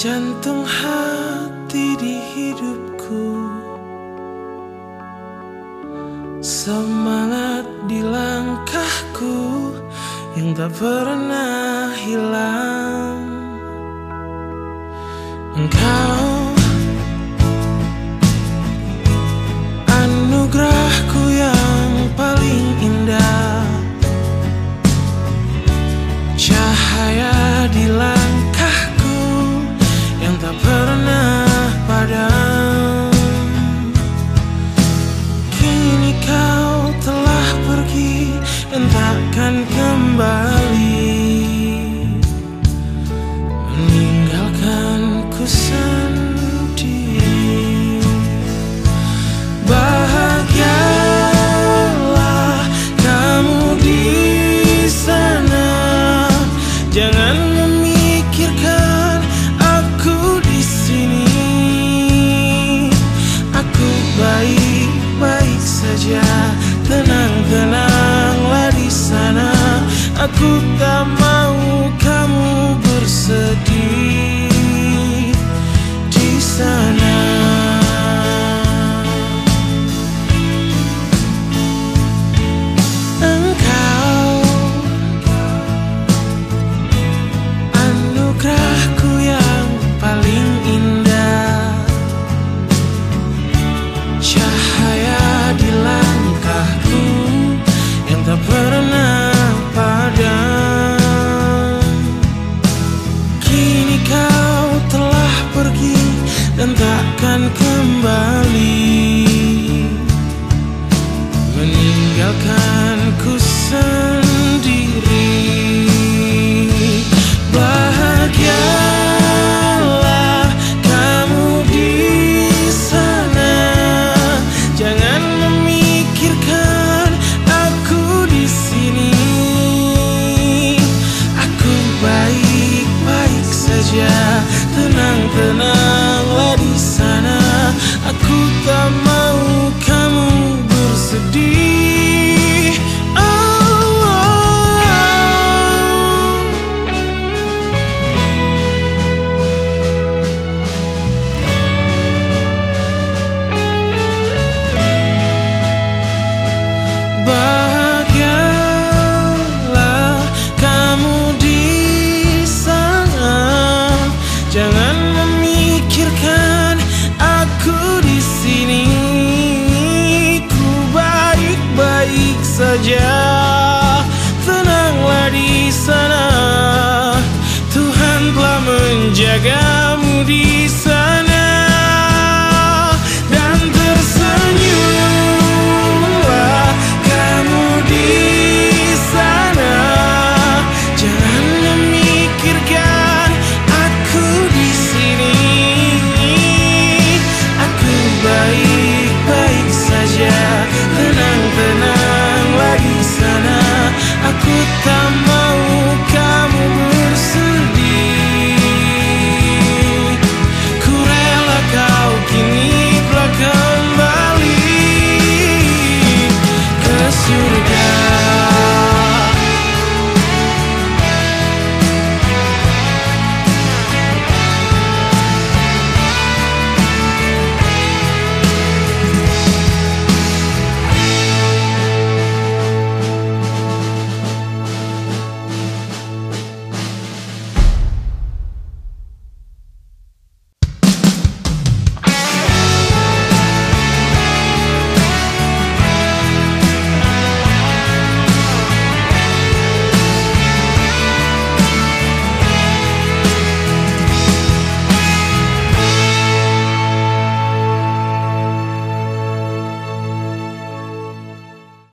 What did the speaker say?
Jantung hati di hidupku. Semangat di langkahku Yang tak pernah hilang. dan takkan kembali meninggalkanku sendiri. Bahagialah kamu di sana. Jangan aku tak saja. Tenanglah di sana. Tuhan telah menjagamu di Yeah.